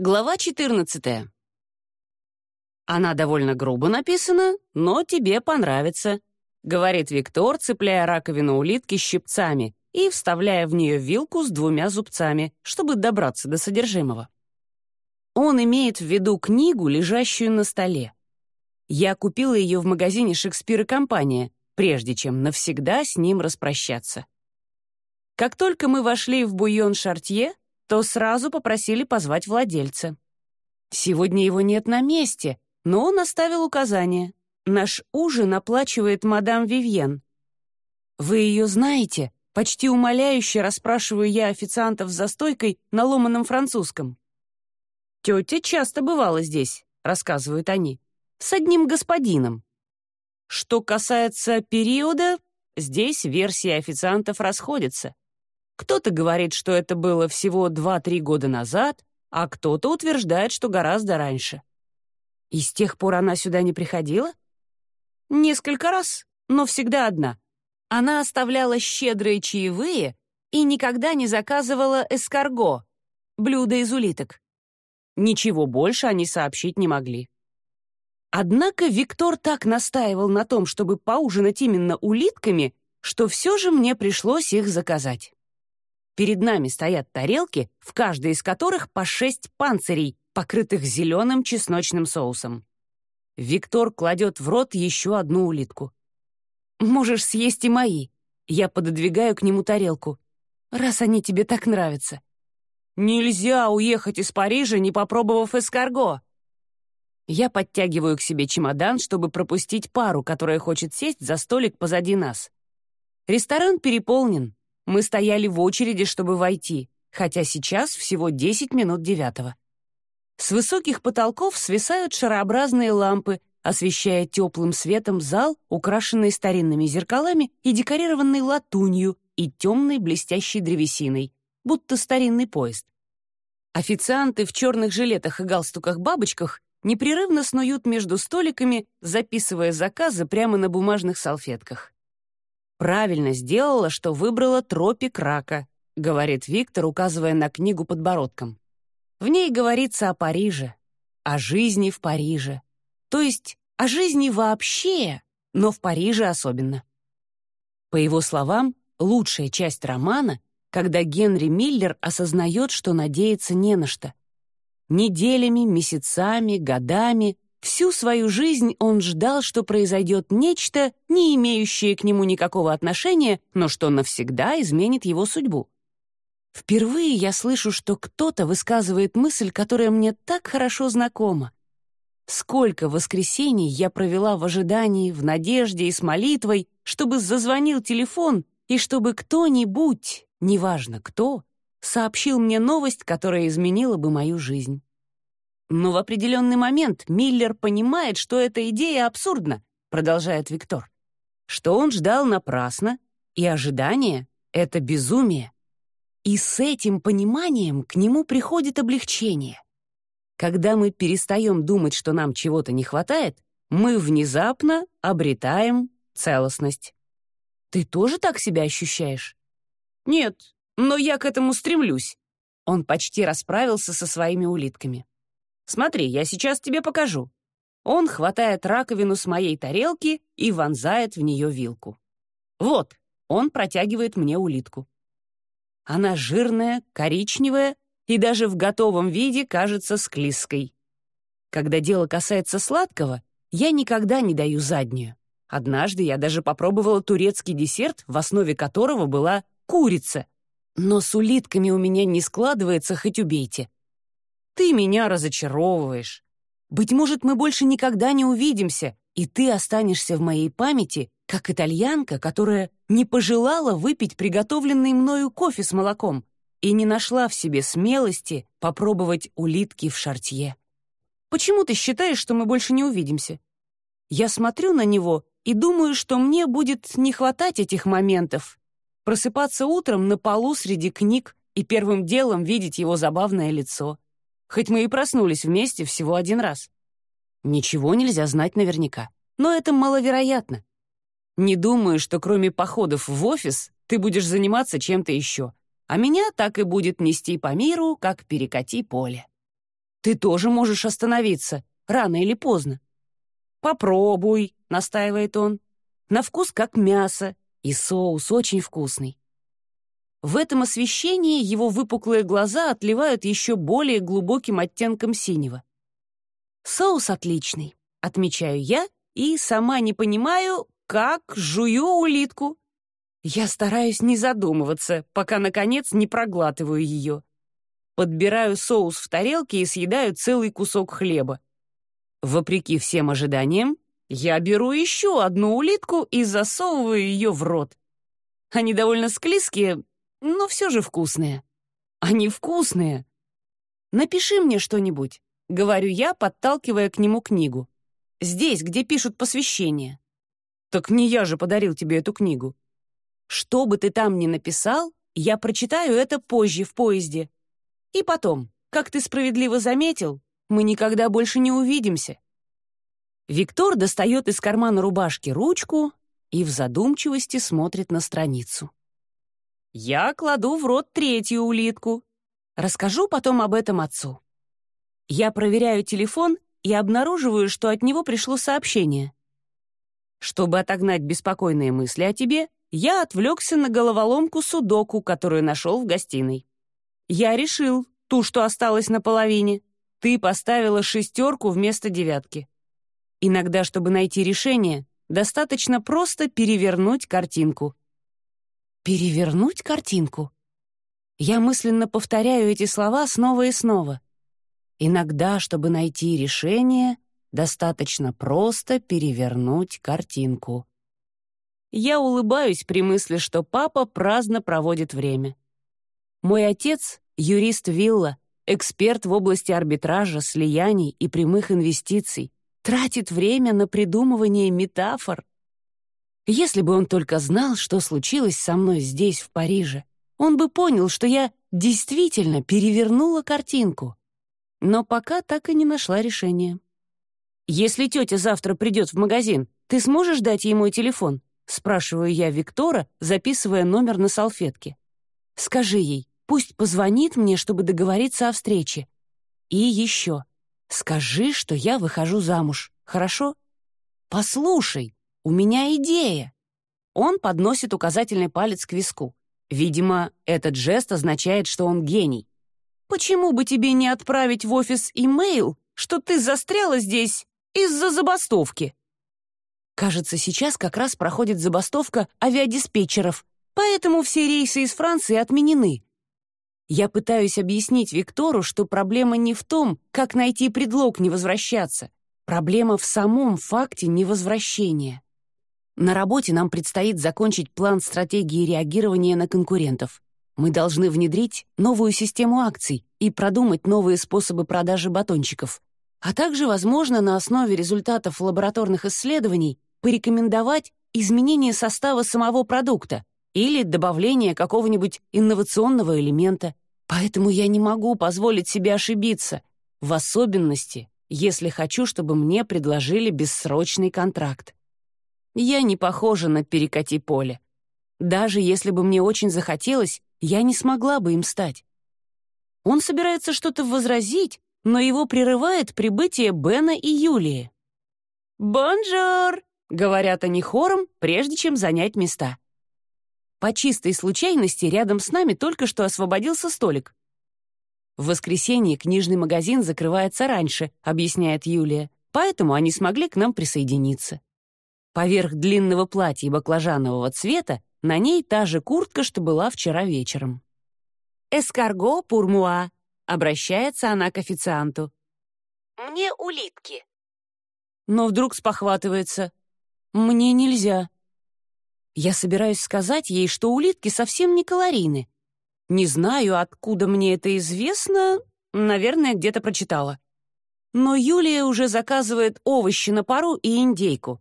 Глава 14. Она довольно грубо написана, но тебе понравится, говорит Виктор, цепляя раковину улитки щипцами и вставляя в нее вилку с двумя зубцами, чтобы добраться до содержимого. Он имеет в виду книгу, лежащую на столе. Я купила ее в магазине «Шекспир и компания», прежде чем навсегда с ним распрощаться. Как только мы вошли в буйон Шартье, то сразу попросили позвать владельца. Сегодня его нет на месте, но он оставил указание. Наш ужин оплачивает мадам Вивьен. «Вы ее знаете?» Почти умоляюще расспрашиваю я официантов за стойкой на ломаном французском. «Тетя часто бывала здесь», — рассказывают они, — «с одним господином». Что касается периода, здесь версии официантов расходятся. Кто-то говорит, что это было всего 2-3 года назад, а кто-то утверждает, что гораздо раньше. И с тех пор она сюда не приходила? Несколько раз, но всегда одна. Она оставляла щедрые чаевые и никогда не заказывала эскарго, блюдо из улиток. Ничего больше они сообщить не могли. Однако Виктор так настаивал на том, чтобы поужинать именно улитками, что все же мне пришлось их заказать. Перед нами стоят тарелки, в каждой из которых по шесть панцирей, покрытых зеленым чесночным соусом. Виктор кладет в рот еще одну улитку. «Можешь съесть и мои». Я пододвигаю к нему тарелку. «Раз они тебе так нравятся». «Нельзя уехать из Парижа, не попробовав эскарго». Я подтягиваю к себе чемодан, чтобы пропустить пару, которая хочет сесть за столик позади нас. Ресторан переполнен, мы стояли в очереди, чтобы войти, хотя сейчас всего 10 минут девятого. С высоких потолков свисают шарообразные лампы, освещая теплым светом зал, украшенный старинными зеркалами и декорированный латунью и темной блестящей древесиной, будто старинный поезд. Официанты в черных жилетах и галстуках-бабочках непрерывно снуют между столиками, записывая заказы прямо на бумажных салфетках. Правильно сделала, что выбрала тропик рака, говорит Виктор, указывая на книгу подбородком. В ней говорится о Париже, о жизни в Париже. То есть о жизни вообще, но в Париже особенно. По его словам, лучшая часть романа, когда Генри Миллер осознает, что надеяться не на что. Неделями, месяцами, годами Всю свою жизнь он ждал, что произойдет нечто, не имеющее к нему никакого отношения, но что навсегда изменит его судьбу. Впервые я слышу, что кто-то высказывает мысль, которая мне так хорошо знакома. Сколько воскресений я провела в ожидании, в надежде и с молитвой, чтобы зазвонил телефон и чтобы кто-нибудь, неважно кто, сообщил мне новость, которая изменила бы мою жизнь. Но в определенный момент Миллер понимает, что эта идея абсурдна, продолжает Виктор. Что он ждал напрасно, и ожидание — это безумие. И с этим пониманием к нему приходит облегчение. Когда мы перестаем думать, что нам чего-то не хватает, мы внезапно обретаем целостность. Ты тоже так себя ощущаешь? Нет, но я к этому стремлюсь. Он почти расправился со своими улитками. Смотри, я сейчас тебе покажу». Он хватает раковину с моей тарелки и вонзает в нее вилку. «Вот», он протягивает мне улитку. Она жирная, коричневая и даже в готовом виде кажется склизкой. Когда дело касается сладкого, я никогда не даю заднюю. Однажды я даже попробовала турецкий десерт, в основе которого была курица. Но с улитками у меня не складывается, хоть убейте. Ты меня разочаровываешь. Быть может, мы больше никогда не увидимся, и ты останешься в моей памяти как итальянка, которая не пожелала выпить приготовленный мною кофе с молоком и не нашла в себе смелости попробовать улитки в шартье. Почему ты считаешь, что мы больше не увидимся? Я смотрю на него и думаю, что мне будет не хватать этих моментов. Просыпаться утром на полу среди книг и первым делом видеть его забавное лицо хоть мы и проснулись вместе всего один раз. Ничего нельзя знать наверняка, но это маловероятно. Не думаю, что кроме походов в офис ты будешь заниматься чем-то еще, а меня так и будет нести по миру, как перекати поле. Ты тоже можешь остановиться, рано или поздно. «Попробуй», — настаивает он. «На вкус как мясо, и соус очень вкусный». В этом освещении его выпуклые глаза отливают еще более глубоким оттенком синего. «Соус отличный», — отмечаю я, и сама не понимаю, как жую улитку. Я стараюсь не задумываться, пока, наконец, не проглатываю ее. Подбираю соус в тарелке и съедаю целый кусок хлеба. Вопреки всем ожиданиям, я беру еще одну улитку и засовываю ее в рот. Они довольно склизкие, но все же вкусные. Они вкусные. Напиши мне что-нибудь, говорю я, подталкивая к нему книгу. Здесь, где пишут посвящение. Так не я же подарил тебе эту книгу. Что бы ты там ни написал, я прочитаю это позже в поезде. И потом, как ты справедливо заметил, мы никогда больше не увидимся. Виктор достает из кармана рубашки ручку и в задумчивости смотрит на страницу. Я кладу в рот третью улитку. Расскажу потом об этом отцу. Я проверяю телефон и обнаруживаю, что от него пришло сообщение. Чтобы отогнать беспокойные мысли о тебе, я отвлекся на головоломку судоку, которую нашел в гостиной. Я решил, ту, что осталась на половине. Ты поставила шестерку вместо девятки. Иногда, чтобы найти решение, достаточно просто перевернуть картинку. Перевернуть картинку? Я мысленно повторяю эти слова снова и снова. Иногда, чтобы найти решение, достаточно просто перевернуть картинку. Я улыбаюсь при мысли, что папа праздно проводит время. Мой отец — юрист Вилла, эксперт в области арбитража, слияний и прямых инвестиций, тратит время на придумывание метафор. Если бы он только знал, что случилось со мной здесь, в Париже, он бы понял, что я действительно перевернула картинку но пока так и не нашла решения. «Если тетя завтра придет в магазин, ты сможешь дать ей мой телефон?» — спрашиваю я Виктора, записывая номер на салфетке. «Скажи ей, пусть позвонит мне, чтобы договориться о встрече. И еще, скажи, что я выхожу замуж, хорошо? Послушай, у меня идея!» Он подносит указательный палец к виску. Видимо, этот жест означает, что он гений. Почему бы тебе не отправить в офис имейл, что ты застряла здесь из-за забастовки? Кажется, сейчас как раз проходит забастовка авиадиспетчеров, поэтому все рейсы из Франции отменены. Я пытаюсь объяснить Виктору, что проблема не в том, как найти предлог не возвращаться. Проблема в самом факте невозвращения. На работе нам предстоит закончить план стратегии реагирования на конкурентов. Мы должны внедрить новую систему акций и продумать новые способы продажи батончиков, а также, возможно, на основе результатов лабораторных исследований порекомендовать изменение состава самого продукта или добавление какого-нибудь инновационного элемента. Поэтому я не могу позволить себе ошибиться, в особенности, если хочу, чтобы мне предложили бессрочный контракт. Я не похожа на перекати-поле. Даже если бы мне очень захотелось, я не смогла бы им стать. Он собирается что-то возразить, но его прерывает прибытие Бена и Юлии. «Bonjour!» — говорят они хором, прежде чем занять места. По чистой случайности рядом с нами только что освободился столик. В воскресенье книжный магазин закрывается раньше, объясняет Юлия, поэтому они смогли к нам присоединиться. Поверх длинного платья баклажанового цвета на ней та же куртка, что была вчера вечером. «Эскарго пурмуа», — обращается она к официанту. «Мне улитки». Но вдруг спохватывается. «Мне нельзя». Я собираюсь сказать ей, что улитки совсем не калорийны. Не знаю, откуда мне это известно, наверное, где-то прочитала. Но Юлия уже заказывает овощи на пару и индейку.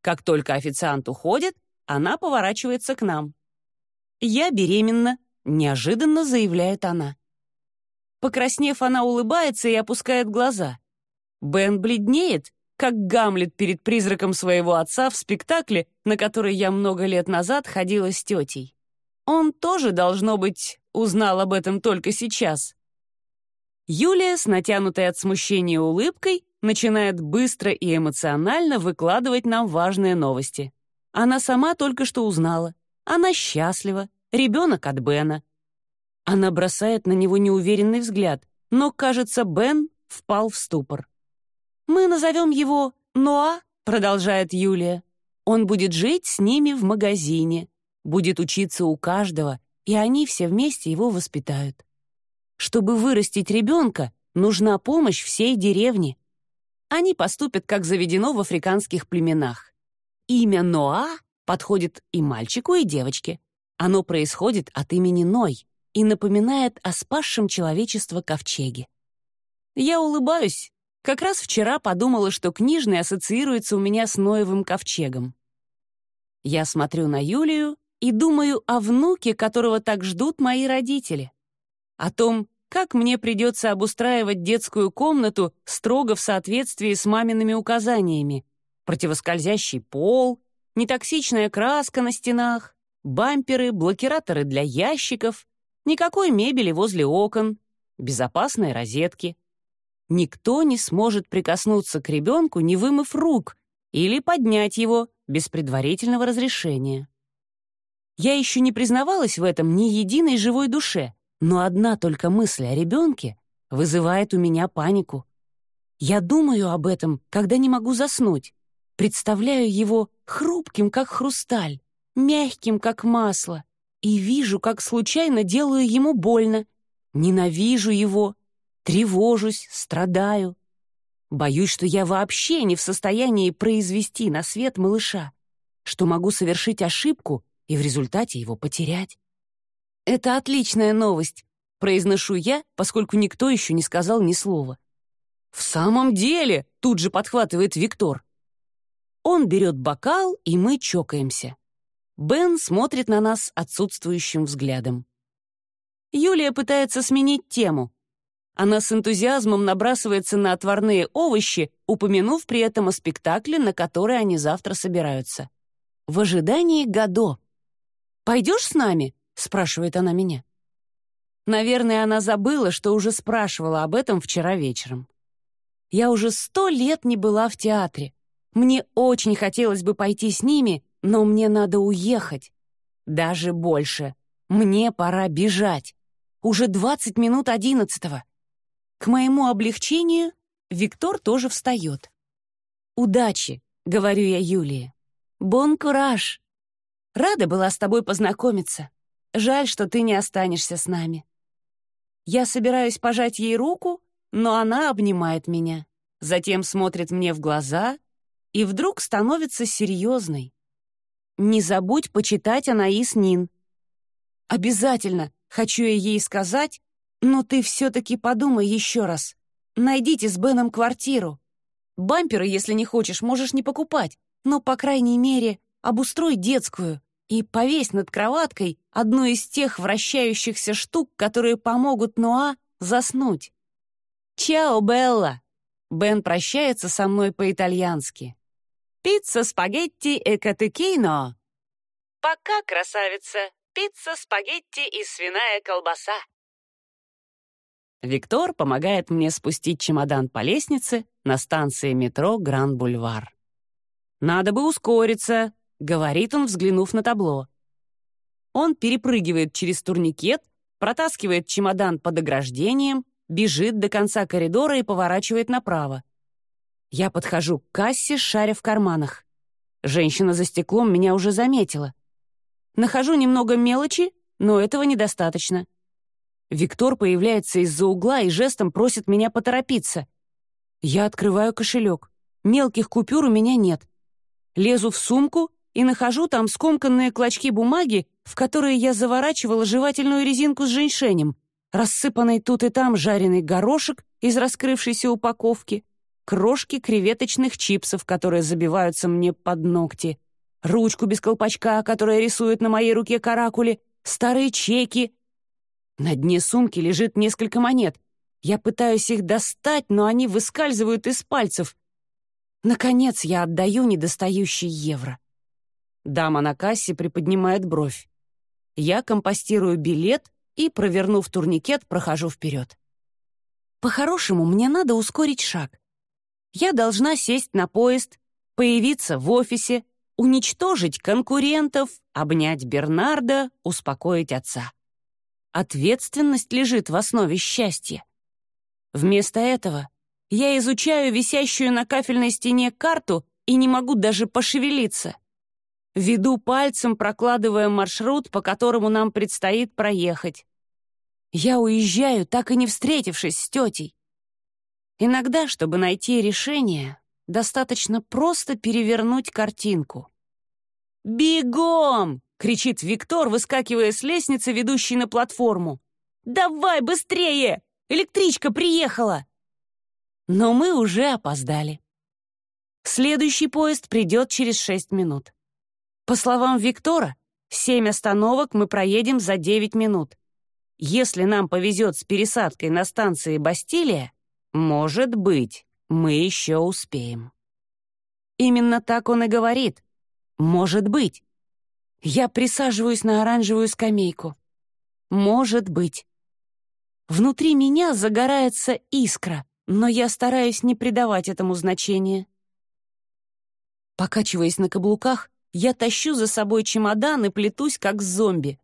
Как только официант уходит, она поворачивается к нам. «Я беременна», — неожиданно заявляет она. Покраснев, она улыбается и опускает глаза. Бен бледнеет, как Гамлет перед призраком своего отца в спектакле, на который я много лет назад ходила с тетей. Он тоже, должно быть, узнал об этом только сейчас. Юлия с натянутой от смущения улыбкой начинает быстро и эмоционально выкладывать нам важные новости. Она сама только что узнала. Она счастлива. Ребенок от Бена. Она бросает на него неуверенный взгляд, но, кажется, Бен впал в ступор. «Мы назовем его Ноа», — продолжает Юлия. «Он будет жить с ними в магазине, будет учиться у каждого, и они все вместе его воспитают. Чтобы вырастить ребенка, нужна помощь всей деревни. Они поступят, как заведено в африканских племенах. Имя Ноа подходит и мальчику, и девочке. Оно происходит от имени Ной и напоминает о спасшем человечество ковчеге. Я улыбаюсь. Как раз вчера подумала, что книжный ассоциируется у меня с Ноевым ковчегом. Я смотрю на Юлию и думаю о внуке, которого так ждут мои родители. О том, как мне придется обустраивать детскую комнату строго в соответствии с мамиными указаниями. Противоскользящий пол, нетоксичная краска на стенах, бамперы, блокираторы для ящиков, никакой мебели возле окон, безопасные розетки. Никто не сможет прикоснуться к ребенку, не вымыв рук, или поднять его без предварительного разрешения. Я еще не признавалась в этом ни единой живой душе, но одна только мысль о ребенке вызывает у меня панику. Я думаю об этом, когда не могу заснуть, представляю его хрупким, как хрусталь, мягким, как масло, и вижу, как случайно делаю ему больно, ненавижу его, тревожусь, страдаю. Боюсь, что я вообще не в состоянии произвести на свет малыша, что могу совершить ошибку и в результате его потерять. «Это отличная новость», — произношу я, поскольку никто еще не сказал ни слова. «В самом деле!» — тут же подхватывает Виктор. Он берет бокал, и мы чокаемся. Бен смотрит на нас отсутствующим взглядом. Юлия пытается сменить тему. Она с энтузиазмом набрасывается на отварные овощи, упомянув при этом о спектакле, на который они завтра собираются. В ожидании Гадо. «Пойдешь с нами?» — спрашивает она меня. Наверное, она забыла, что уже спрашивала об этом вчера вечером. Я уже сто лет не была в театре. Мне очень хотелось бы пойти с ними, но мне надо уехать. Даже больше. Мне пора бежать. Уже двадцать минут одиннадцатого. К моему облегчению Виктор тоже встает. «Удачи», — говорю я Юлии. «Бон кураж». Рада была с тобой познакомиться. Жаль, что ты не останешься с нами. Я собираюсь пожать ей руку, но она обнимает меня, затем смотрит мне в глаза и вдруг становится серьезной. Не забудь почитать Анаис Нин. Обязательно, хочу я ей сказать, но ты все-таки подумай еще раз. Найдите с Беном квартиру. Бамперы, если не хочешь, можешь не покупать, но, по крайней мере, обустрой детскую и повесь над кроваткой одну из тех вращающихся штук, которые помогут Ноа заснуть. «Чао, Белла!» Бен прощается со мной по-итальянски. Пицца, спагетти и катекино. Пока, красавица. Пицца, спагетти и свиная колбаса. Виктор помогает мне спустить чемодан по лестнице на станции метро Гранд-Бульвар. «Надо бы ускориться», — говорит он, взглянув на табло. Он перепрыгивает через турникет, протаскивает чемодан под ограждением, бежит до конца коридора и поворачивает направо. Я подхожу к кассе, шаря в карманах. Женщина за стеклом меня уже заметила. Нахожу немного мелочи, но этого недостаточно. Виктор появляется из-за угла и жестом просит меня поторопиться. Я открываю кошелек. Мелких купюр у меня нет. Лезу в сумку и нахожу там скомканные клочки бумаги, в которые я заворачивала жевательную резинку с женьшенем, рассыпанный тут и там жареный горошек из раскрывшейся упаковки, крошки креветочных чипсов, которые забиваются мне под ногти, ручку без колпачка, которая рисует на моей руке каракули, старые чеки. На дне сумки лежит несколько монет. Я пытаюсь их достать, но они выскальзывают из пальцев. Наконец я отдаю недостающий евро. Дама на кассе приподнимает бровь. Я компостирую билет и, провернув турникет, прохожу вперед. По-хорошему, мне надо ускорить шаг. Я должна сесть на поезд, появиться в офисе, уничтожить конкурентов, обнять Бернарда, успокоить отца. Ответственность лежит в основе счастья. Вместо этого я изучаю висящую на кафельной стене карту и не могу даже пошевелиться. Веду пальцем, прокладывая маршрут, по которому нам предстоит проехать. Я уезжаю, так и не встретившись с тетей. Иногда, чтобы найти решение, достаточно просто перевернуть картинку. «Бегом!» — кричит Виктор, выскакивая с лестницы, ведущей на платформу. «Давай быстрее! Электричка приехала!» Но мы уже опоздали. Следующий поезд придет через шесть минут. По словам Виктора, семь остановок мы проедем за девять минут. Если нам повезет с пересадкой на станции Бастилия, может быть, мы еще успеем. Именно так он и говорит. Может быть. Я присаживаюсь на оранжевую скамейку. Может быть. Внутри меня загорается искра но я стараюсь не придавать этому значения. Покачиваясь на каблуках, я тащу за собой чемодан и плетусь, как зомби.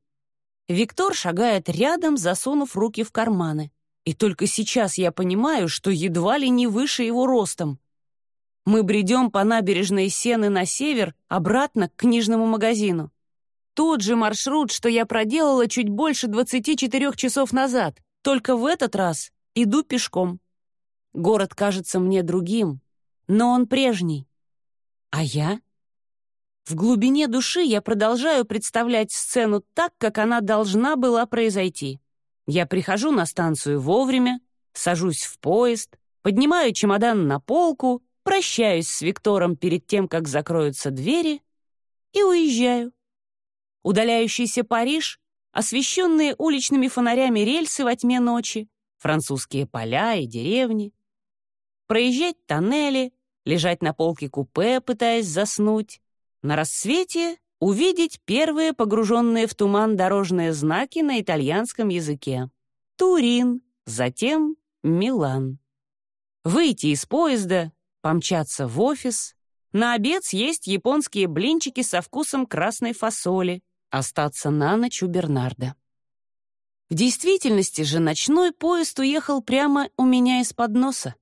Виктор шагает рядом, засунув руки в карманы. И только сейчас я понимаю, что едва ли не выше его ростом. Мы бредем по набережной Сены на север, обратно к книжному магазину. Тот же маршрут, что я проделала чуть больше 24 часов назад, только в этот раз иду пешком. Город кажется мне другим, но он прежний. А я? В глубине души я продолжаю представлять сцену так, как она должна была произойти. Я прихожу на станцию вовремя, сажусь в поезд, поднимаю чемодан на полку, прощаюсь с Виктором перед тем, как закроются двери, и уезжаю. Удаляющийся Париж, освещенные уличными фонарями рельсы во тьме ночи, французские поля и деревни, проезжать тоннели, лежать на полке купе, пытаясь заснуть. На рассвете увидеть первые погруженные в туман дорожные знаки на итальянском языке. Турин, затем Милан. Выйти из поезда, помчаться в офис, на обед съесть японские блинчики со вкусом красной фасоли, остаться на ночь у Бернарда. В действительности же ночной поезд уехал прямо у меня из-под носа.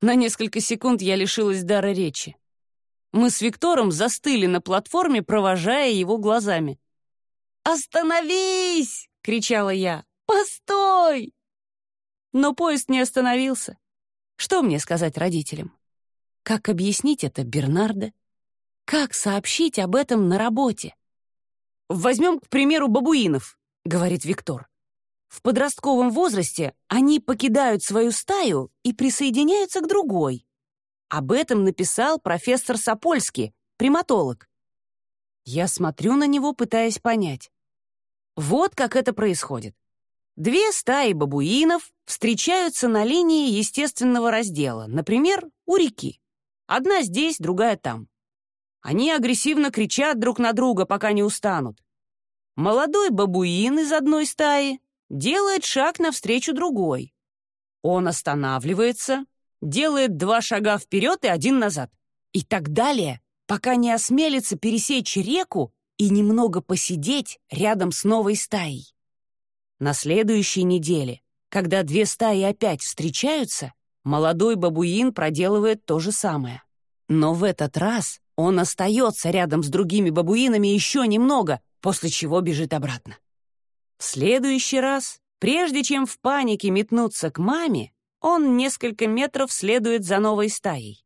На несколько секунд я лишилась дара речи. Мы с Виктором застыли на платформе, провожая его глазами. «Остановись!» — кричала я. «Постой!» Но поезд не остановился. Что мне сказать родителям? Как объяснить это Бернардо? Как сообщить об этом на работе? «Возьмем, к примеру, бабуинов», — говорит Виктор. В подростковом возрасте они покидают свою стаю и присоединяются к другой. Об этом написал профессор Сапольский, приматолог. Я смотрю на него, пытаясь понять. Вот как это происходит. Две стаи бабуинов встречаются на линии естественного раздела, например, у реки. Одна здесь, другая там. Они агрессивно кричат друг на друга, пока не устанут. Молодой бабуин из одной стаи делает шаг навстречу другой. Он останавливается, делает два шага вперед и один назад. И так далее, пока не осмелится пересечь реку и немного посидеть рядом с новой стаей. На следующей неделе, когда две стаи опять встречаются, молодой бабуин проделывает то же самое. Но в этот раз он остается рядом с другими бабуинами еще немного, после чего бежит обратно. В следующий раз, прежде чем в панике метнуться к маме, он несколько метров следует за новой стаей.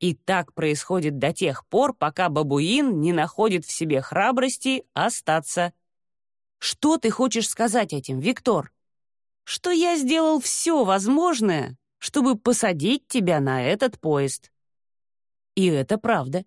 И так происходит до тех пор, пока бабуин не находит в себе храбрости остаться. Что ты хочешь сказать этим, Виктор? Что я сделал все возможное, чтобы посадить тебя на этот поезд. И это правда.